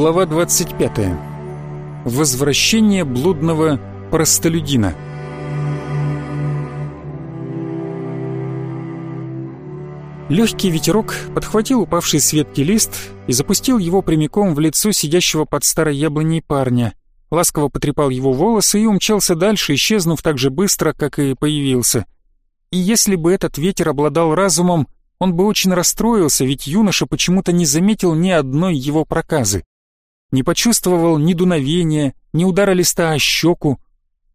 Глава 25. Возвращение блудного простолюдина. Легкий ветерок подхватил упавший с ветки лист и запустил его прямиком в лицо сидящего под старой яблоней парня. Ласково потрепал его волосы и умчался дальше, исчезнув так же быстро, как и появился. И если бы этот ветер обладал разумом, он бы очень расстроился, ведь юноша почему-то не заметил ни одной его проказы. Не почувствовал ни дуновения, ни удара листа о щеку.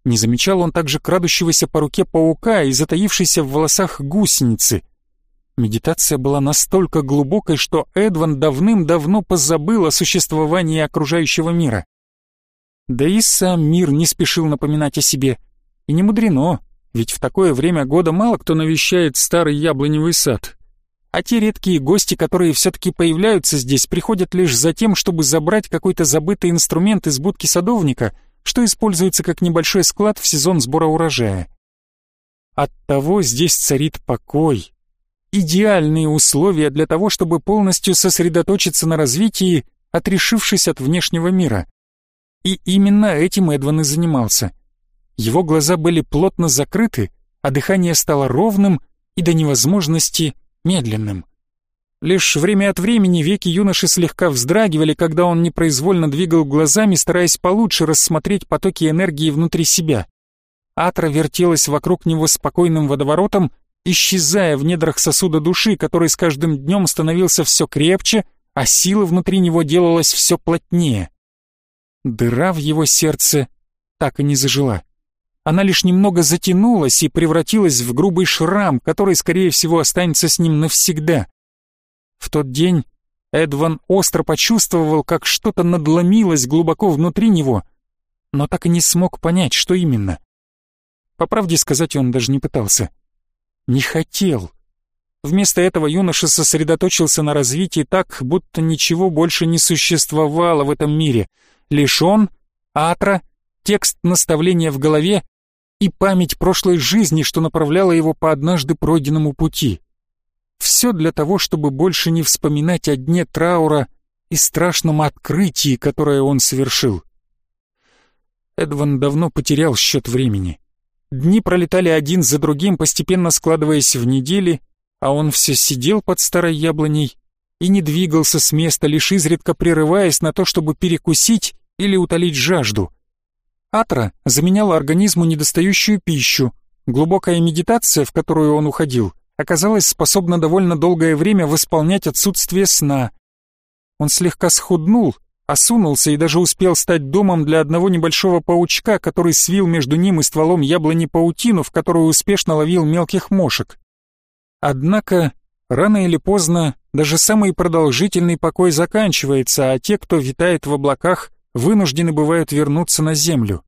Не замечал он также крадущегося по руке паука и затаившейся в волосах гусеницы. Медитация была настолько глубокой, что Эдван давным-давно позабыл о существовании окружающего мира. Да и сам мир не спешил напоминать о себе. И не мудрено, ведь в такое время года мало кто навещает старый яблоневый сад, а те редкие гости, которые все-таки появляются здесь, приходят лишь за тем, чтобы забрать какой-то забытый инструмент из будки садовника, что используется как небольшой склад в сезон сбора урожая. Оттого здесь царит покой. Идеальные условия для того, чтобы полностью сосредоточиться на развитии, отрешившись от внешнего мира. И именно этим Эдван и занимался. Его глаза были плотно закрыты, а дыхание стало ровным и до невозможности медленным. Лишь время от времени веки юноши слегка вздрагивали, когда он непроизвольно двигал глазами, стараясь получше рассмотреть потоки энергии внутри себя. Атра вертелась вокруг него спокойным водоворотом, исчезая в недрах сосуда души, который с каждым днем становился все крепче, а сила внутри него делалась все плотнее. Дыра в его сердце так и не зажила она лишь немного затянулась и превратилась в грубый шрам, который, скорее всего, останется с ним навсегда. В тот день Эдван остро почувствовал, как что-то надломилось глубоко внутри него, но так и не смог понять, что именно. По правде сказать, он даже не пытался. Не хотел. Вместо этого юноша сосредоточился на развитии так, будто ничего больше не существовало в этом мире. Лишь он, Атра, текст наставления в голове и память прошлой жизни, что направляла его по однажды пройденному пути. Все для того, чтобы больше не вспоминать о дне траура и страшном открытии, которое он совершил. Эдван давно потерял счет времени. Дни пролетали один за другим, постепенно складываясь в недели, а он все сидел под старой яблоней и не двигался с места, лишь изредка прерываясь на то, чтобы перекусить или утолить жажду. Атра заменяла организму недостающую пищу. Глубокая медитация, в которую он уходил, оказалась способна довольно долгое время восполнять отсутствие сна. Он слегка схуднул, осунулся и даже успел стать домом для одного небольшого паучка, который свил между ним и стволом яблони паутину, в которую успешно ловил мелких мошек. Однако, рано или поздно, даже самый продолжительный покой заканчивается, а те, кто витает в облаках, вынуждены бывают вернуться на землю.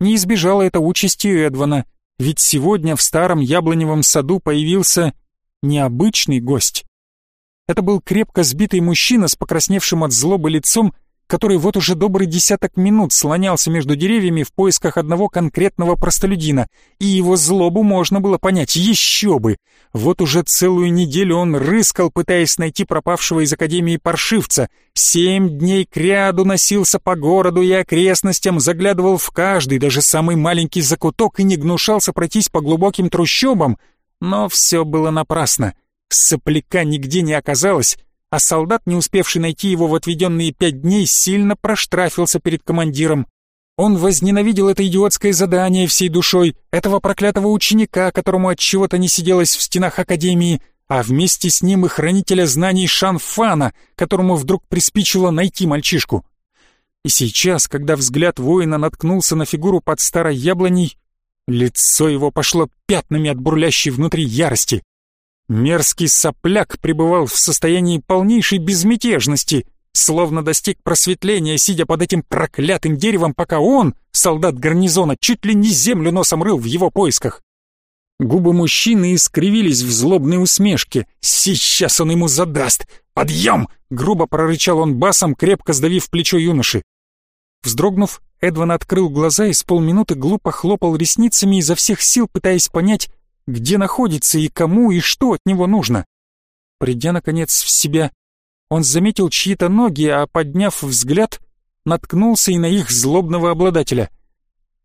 Не избежала это участи Эдвана, ведь сегодня в старом яблоневом саду появился необычный гость. Это был крепко сбитый мужчина с покрасневшим от злобы лицом который вот уже добрый десяток минут слонялся между деревьями в поисках одного конкретного простолюдина, и его злобу можно было понять, еще бы. Вот уже целую неделю он рыскал, пытаясь найти пропавшего из Академии паршивца. Семь дней кряду носился по городу и окрестностям, заглядывал в каждый, даже самый маленький закуток и не гнушался пройтись по глубоким трущобам. Но все было напрасно. Сопляка нигде не оказалось, а солдат, не успевший найти его в отведенные пять дней, сильно проштрафился перед командиром. Он возненавидел это идиотское задание всей душой, этого проклятого ученика, которому от чего-то не сиделось в стенах академии, а вместе с ним и хранителя знаний Шанфана, которому вдруг приспичило найти мальчишку. И сейчас, когда взгляд воина наткнулся на фигуру под старой яблоней, лицо его пошло пятнами от бурлящей внутри ярости. Мерзкий сопляк пребывал в состоянии полнейшей безмятежности, словно достиг просветления, сидя под этим проклятым деревом, пока он, солдат гарнизона, чуть ли не землю носом рыл в его поисках. Губы мужчины искривились в злобной усмешке. «Сейчас он ему задаст! Подъем!» — грубо прорычал он басом, крепко сдавив плечо юноши. Вздрогнув, Эдван открыл глаза и с полминуты глупо хлопал ресницами изо всех сил, пытаясь понять, где находится и кому и что от него нужно. Придя, наконец, в себя, он заметил чьи-то ноги, а подняв взгляд, наткнулся и на их злобного обладателя.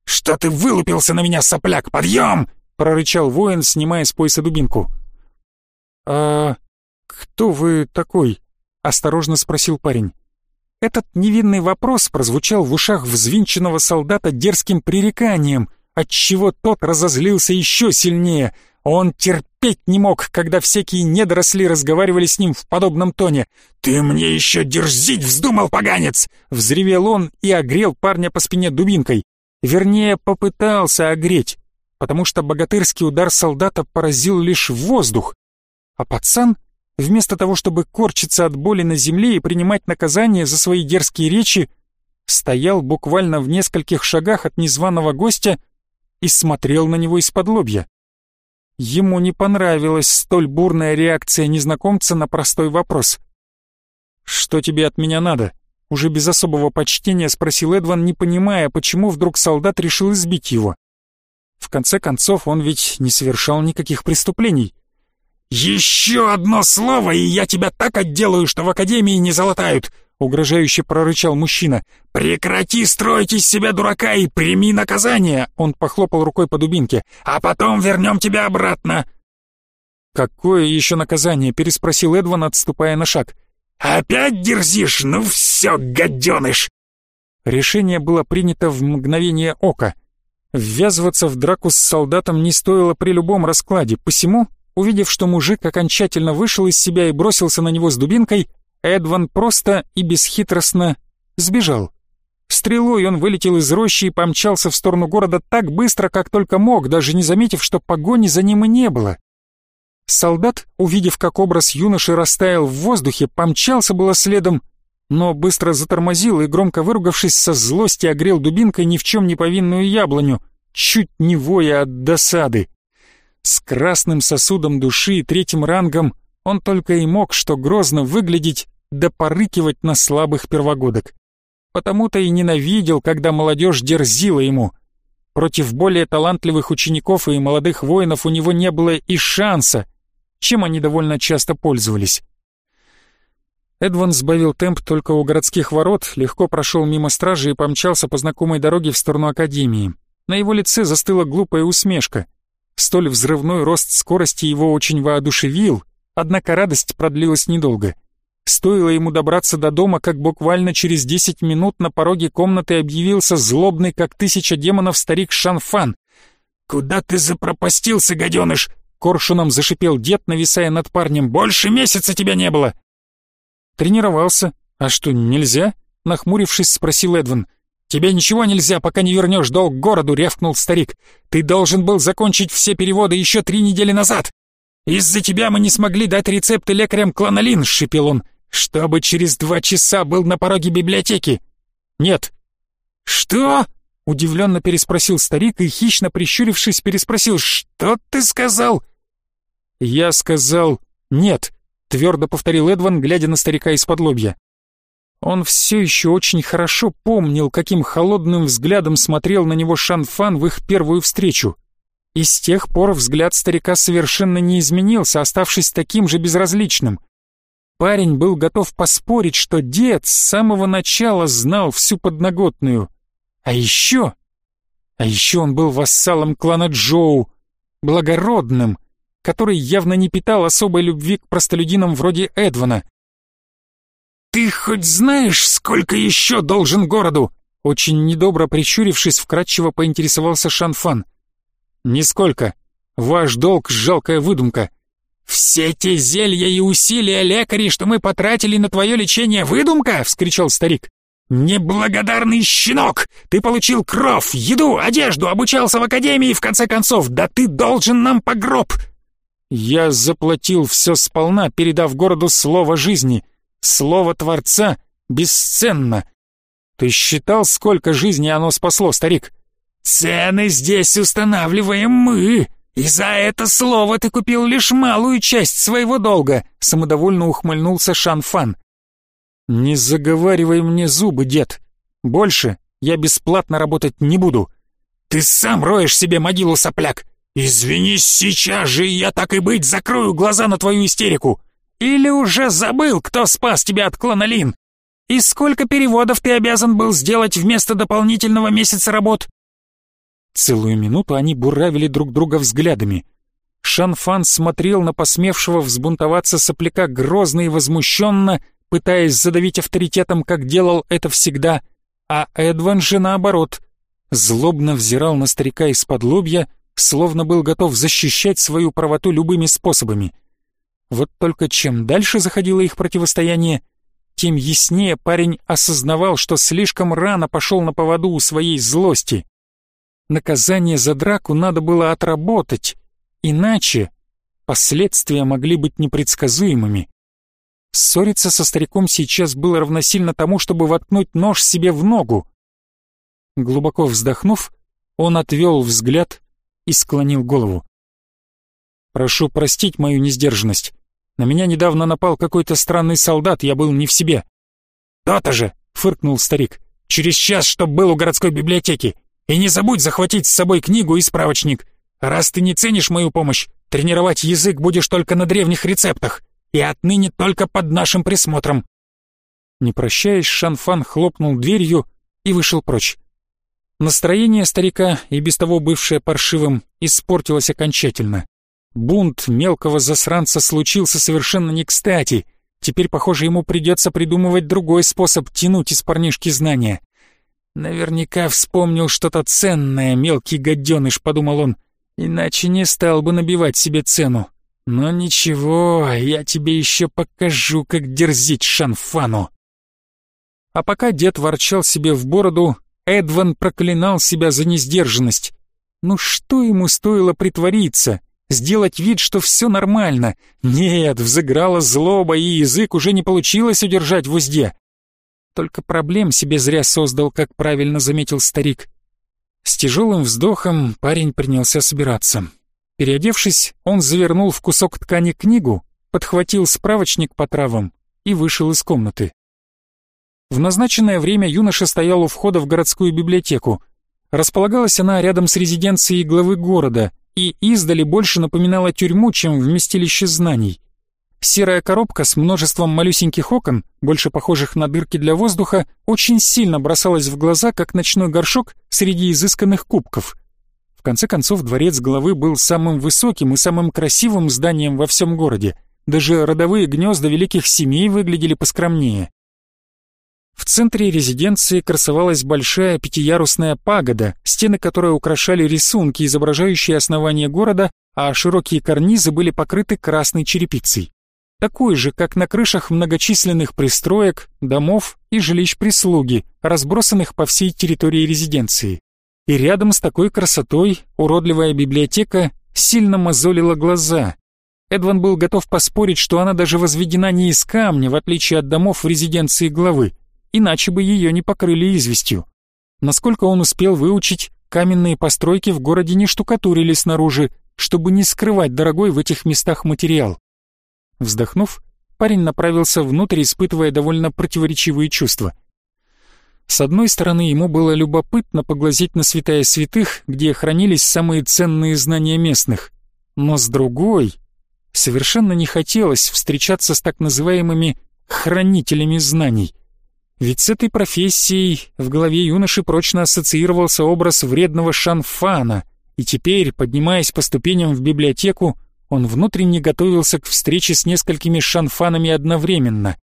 «Что ты вылупился на меня, сопляк? Подъем!» — прорычал воин, снимая с пояса дубинку. «А кто вы такой?» — осторожно спросил парень. Этот невинный вопрос прозвучал в ушах взвинченного солдата дерзким пререканием, отчего тот разозлился еще сильнее. Он терпеть не мог, когда всякие недоросли разговаривали с ним в подобном тоне. «Ты мне еще дерзить вздумал, поганец!» Взревел он и огрел парня по спине дубинкой. Вернее, попытался огреть, потому что богатырский удар солдата поразил лишь воздух. А пацан вместо того, чтобы корчиться от боли на земле и принимать наказание за свои дерзкие речи, стоял буквально в нескольких шагах от незваного гостя и смотрел на него из-под лобья. Ему не понравилась столь бурная реакция незнакомца на простой вопрос. «Что тебе от меня надо?» Уже без особого почтения спросил Эдван, не понимая, почему вдруг солдат решил избить его. В конце концов, он ведь не совершал никаких преступлений. «Еще одно слово, и я тебя так отделаю, что в академии не залатают!» — угрожающе прорычал мужчина. «Прекрати строить из себя дурака и прими наказание!» Он похлопал рукой по дубинке. «А потом вернем тебя обратно!» «Какое еще наказание?» — переспросил Эдван, отступая на шаг. «Опять дерзишь? Ну все, гаденыш!» Решение было принято в мгновение ока. Ввязываться в драку с солдатом не стоило при любом раскладе, посему Увидев, что мужик окончательно вышел из себя и бросился на него с дубинкой, Эдван просто и бесхитростно сбежал. Стрелой он вылетел из рощи и помчался в сторону города так быстро, как только мог, даже не заметив, что погони за ним и не было. Солдат, увидев, как образ юноши растаял в воздухе, помчался было следом, но быстро затормозил и, громко выругавшись со злости, огрел дубинкой ни в чем не повинную яблоню, чуть не воя от досады. С красным сосудом души и третьим рангом он только и мог что грозно выглядеть да порыкивать на слабых первогодок. Потому-то и ненавидел, когда молодежь дерзила ему. Против более талантливых учеников и молодых воинов у него не было и шанса, чем они довольно часто пользовались. Эдван сбавил темп только у городских ворот, легко прошел мимо стражи и помчался по знакомой дороге в сторону Академии. На его лице застыла глупая усмешка — Столь взрывной рост скорости его очень воодушевил, однако радость продлилась недолго. Стоило ему добраться до дома, как буквально через десять минут на пороге комнаты объявился злобный, как тысяча демонов, старик Шанфан. «Куда ты запропастился, гаденыш?» Коршуном зашипел дед, нависая над парнем. «Больше месяца тебя не было!» «Тренировался. А что, нельзя?» Нахмурившись, спросил Эдван. «Тебе ничего нельзя, пока не вернешь долг городу», — рявкнул старик. «Ты должен был закончить все переводы еще три недели назад. Из-за тебя мы не смогли дать рецепты лекарям кланолин», — шипел он, «чтобы через два часа был на пороге библиотеки». «Нет». «Что?» — удивленно переспросил старик и, хищно прищурившись, переспросил. «Что ты сказал?» «Я сказал «нет», — твердо повторил Эдван, глядя на старика из-под лобья. Он все еще очень хорошо помнил, каким холодным взглядом смотрел на него Шанфан в их первую встречу. И с тех пор взгляд старика совершенно не изменился, оставшись таким же безразличным. Парень был готов поспорить, что дед с самого начала знал всю подноготную. А еще... А еще он был вассалом клана Джоу, благородным, который явно не питал особой любви к простолюдинам вроде Эдвана — «Ты хоть знаешь, сколько еще должен городу?» Очень недобро прищурившись, вкратчиво поинтересовался Шанфан. «Нисколько. Ваш долг — жалкая выдумка». «Все те зелья и усилия лекарей, что мы потратили на твое лечение, выдумка?» — вскричал старик. «Неблагодарный щенок! Ты получил кров, еду, одежду, обучался в академии, в конце концов, да ты должен нам погроб!» «Я заплатил все сполна, передав городу слово жизни», Слово Творца бесценно. Ты считал, сколько жизней оно спасло, старик? Цены здесь устанавливаем мы, и за это слово ты купил лишь малую часть своего долга, самодовольно ухмыльнулся Шанфан. Не заговаривай мне зубы, дед. Больше я бесплатно работать не буду. Ты сам роешь себе могилу, сопляк. Извинись сейчас же, я так и быть закрою глаза на твою истерику. Или уже забыл, кто спас тебя от клонолин? И сколько переводов ты обязан был сделать вместо дополнительного месяца работ?» Целую минуту они буравили друг друга взглядами. Шанфан смотрел на посмевшего взбунтоваться сопляка грозно и возмущенно, пытаясь задавить авторитетом, как делал это всегда, а Эдван же наоборот, злобно взирал на старика из-под лобья, словно был готов защищать свою правоту любыми способами. Вот только чем дальше заходило их противостояние, тем яснее парень осознавал, что слишком рано пошел на поводу у своей злости. Наказание за драку надо было отработать, иначе последствия могли быть непредсказуемыми. Ссориться со стариком сейчас было равносильно тому, чтобы воткнуть нож себе в ногу. Глубоко вздохнув, он отвел взгляд и склонил голову. «Прошу простить мою несдержанность. На меня недавно напал какой-то странный солдат, я был не в себе». «То-то же!» — фыркнул старик. «Через час, чтоб был у городской библиотеки. И не забудь захватить с собой книгу и справочник. Раз ты не ценишь мою помощь, тренировать язык будешь только на древних рецептах и отныне только под нашим присмотром». Не прощаясь, Шанфан хлопнул дверью и вышел прочь. Настроение старика, и без того бывшее паршивым, испортилось окончательно. Бунт мелкого засранца случился совершенно не кстати. Теперь, похоже, ему придется придумывать другой способ тянуть из парнишки знания. Наверняка вспомнил что-то ценное, мелкий гаденыш, подумал он, иначе не стал бы набивать себе цену. Но ничего, я тебе еще покажу, как дерзить Шанфану. А пока дед ворчал себе в бороду, Эдван проклинал себя за несдержанность. Ну что ему стоило притвориться, сделать вид, что все нормально? Нет, взыграла злоба, и язык уже не получилось удержать в узде. Только проблем себе зря создал, как правильно заметил старик. С тяжелым вздохом парень принялся собираться. Переодевшись, он завернул в кусок ткани книгу, подхватил справочник по травам и вышел из комнаты. В назначенное время юноша стоял у входа в городскую библиотеку. Располагалась она рядом с резиденцией главы города и издали больше напоминала тюрьму, чем вместилище знаний. Серая коробка с множеством малюсеньких окон, больше похожих на дырки для воздуха, очень сильно бросалась в глаза, как ночной горшок среди изысканных кубков. В конце концов, дворец главы был самым высоким и самым красивым зданием во всем городе. Даже родовые гнезда великих семей выглядели поскромнее. В центре резиденции красовалась большая пятиярусная пагода, стены которой украшали рисунки, изображающие основание города, а широкие карнизы были покрыты красной черепицей. Такой же, как на крышах многочисленных пристроек, домов и жилищ прислуги, разбросанных по всей территории резиденции и рядом с такой красотой уродливая библиотека сильно мозолила глаза. Эдван был готов поспорить, что она даже возведена не из камня, в отличие от домов в резиденции главы, иначе бы ее не покрыли известью. Насколько он успел выучить, каменные постройки в городе не штукатурили снаружи, чтобы не скрывать дорогой в этих местах материал. Вздохнув, парень направился внутрь, испытывая довольно противоречивые чувства — с одной стороны, ему было любопытно поглазеть на святая святых, где хранились самые ценные знания местных. Но с другой, совершенно не хотелось встречаться с так называемыми «хранителями знаний». Ведь с этой профессией в голове юноши прочно ассоциировался образ вредного шанфана, и теперь, поднимаясь по ступеням в библиотеку, он внутренне готовился к встрече с несколькими шанфанами одновременно.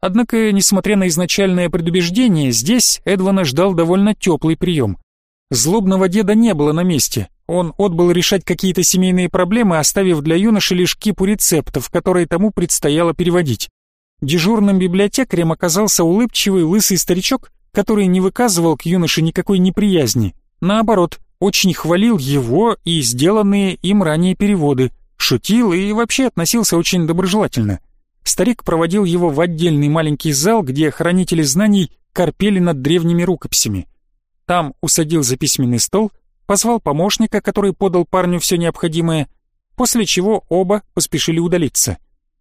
Однако, несмотря на изначальное предубеждение, здесь Эдвана ждал довольно теплый прием. Злобного деда не было на месте. Он отбыл решать какие-то семейные проблемы, оставив для юноши лишь кипу рецептов, которые тому предстояло переводить. Дежурным библиотекарем оказался улыбчивый лысый старичок, который не выказывал к юноше никакой неприязни. Наоборот, очень хвалил его и сделанные им ранее переводы, шутил и вообще относился очень доброжелательно. Старик проводил его в отдельный маленький зал, где хранители знаний корпели над древними рукописями. Там усадил за письменный стол, позвал помощника, который подал парню все необходимое, после чего оба поспешили удалиться.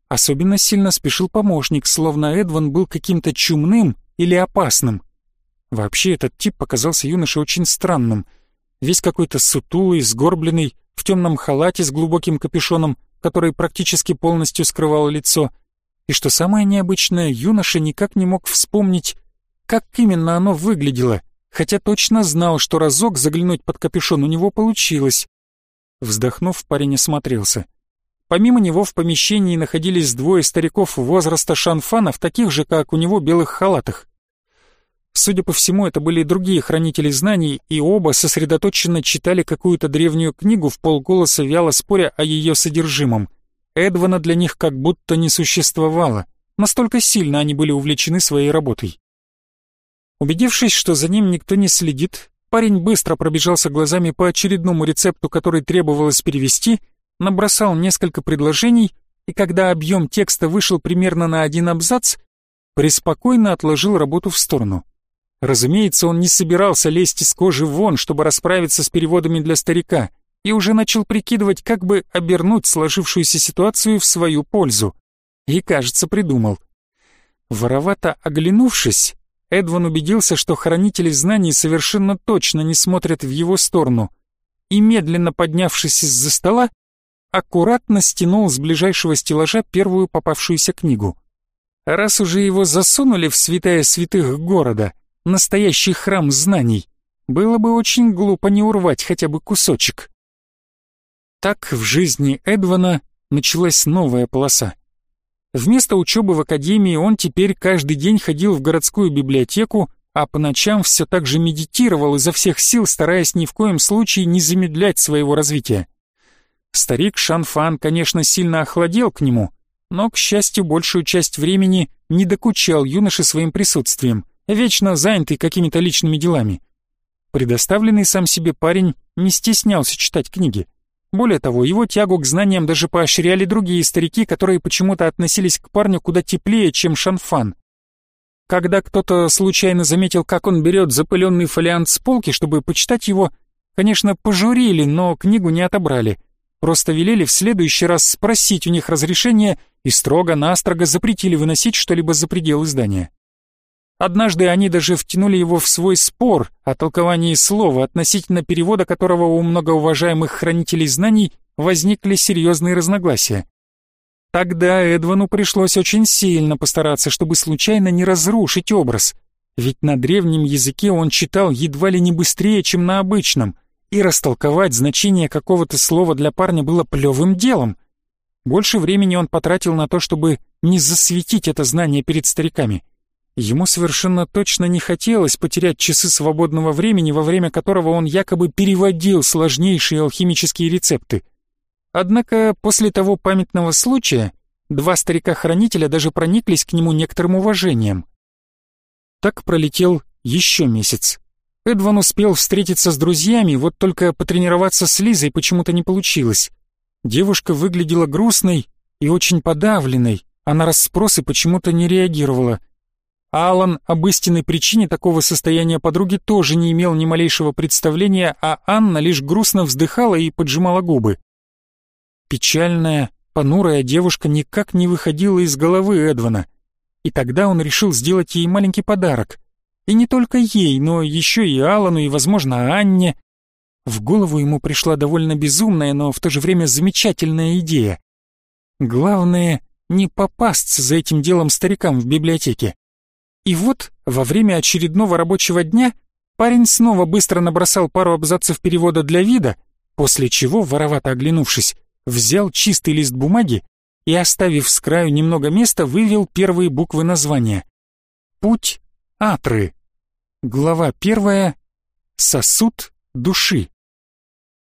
Особенно сильно спешил помощник, словно Эдван был каким-то чумным или опасным. Вообще этот тип показался юноше очень странным. Весь какой-то сутулый, сгорбленный, в темном халате с глубоким капюшоном, который практически полностью скрывал лицо. И что самое необычное, юноша никак не мог вспомнить, как именно оно выглядело, хотя точно знал, что разок заглянуть под капюшон у него получилось. Вздохнув, парень осмотрелся. Помимо него в помещении находились двое стариков возраста шанфана в таких же, как у него, белых халатах. Судя по всему, это были другие хранители знаний, и оба сосредоточенно читали какую-то древнюю книгу в полголоса, вяло споря о ее содержимом. Эдвана для них как будто не существовало. Настолько сильно они были увлечены своей работой. Убедившись, что за ним никто не следит, парень быстро пробежался глазами по очередному рецепту, который требовалось перевести, набросал несколько предложений, и когда объем текста вышел примерно на один абзац, преспокойно отложил работу в сторону. Разумеется, он не собирался лезть из кожи вон, чтобы расправиться с переводами для старика, и уже начал прикидывать, как бы обернуть сложившуюся ситуацию в свою пользу. И, кажется, придумал. Воровато оглянувшись, Эдван убедился, что хранители знаний совершенно точно не смотрят в его сторону, и, медленно поднявшись из-за стола, аккуратно стянул с ближайшего стеллажа первую попавшуюся книгу. Раз уже его засунули в святая святых города, настоящий храм знаний, было бы очень глупо не урвать хотя бы кусочек. Так в жизни Эдвана началась новая полоса. Вместо учебы в академии он теперь каждый день ходил в городскую библиотеку, а по ночам все так же медитировал изо всех сил, стараясь ни в коем случае не замедлять своего развития. Старик Шанфан, конечно, сильно охладел к нему, но, к счастью, большую часть времени не докучал юноше своим присутствием, вечно занятый какими-то личными делами. Предоставленный сам себе парень не стеснялся читать книги. Более того, его тягу к знаниям даже поощряли другие старики, которые почему-то относились к парню куда теплее, чем Шанфан. Когда кто-то случайно заметил, как он берет запыленный фолиант с полки, чтобы почитать его, конечно, пожурили, но книгу не отобрали. Просто велели в следующий раз спросить у них разрешения и строго-настрого запретили выносить что-либо за пределы здания. Однажды они даже втянули его в свой спор о толковании слова, относительно перевода которого у многоуважаемых хранителей знаний возникли серьезные разногласия. Тогда Эдвану пришлось очень сильно постараться, чтобы случайно не разрушить образ, ведь на древнем языке он читал едва ли не быстрее, чем на обычном, и растолковать значение какого-то слова для парня было плевым делом. Больше времени он потратил на то, чтобы не засветить это знание перед стариками. Ему совершенно точно не хотелось потерять часы свободного времени, во время которого он якобы переводил сложнейшие алхимические рецепты. Однако после того памятного случая два старика-хранителя даже прониклись к нему некоторым уважением. Так пролетел еще месяц. Эдван успел встретиться с друзьями, вот только потренироваться с Лизой почему-то не получилось. Девушка выглядела грустной и очень подавленной, а на расспросы почему-то не реагировала — Алан об истинной причине такого состояния подруги тоже не имел ни малейшего представления, а Анна лишь грустно вздыхала и поджимала губы. Печальная, понурая девушка никак не выходила из головы Эдвана, и тогда он решил сделать ей маленький подарок. И не только ей, но еще и Алану и, возможно, Анне. В голову ему пришла довольно безумная, но в то же время замечательная идея. Главное, не попасться за этим делом старикам в библиотеке. И вот, во время очередного рабочего дня, парень снова быстро набросал пару абзацев перевода для вида, после чего, воровато оглянувшись, взял чистый лист бумаги и, оставив с краю немного места, вывел первые буквы названия. «Путь Атры». Глава первая «Сосуд души».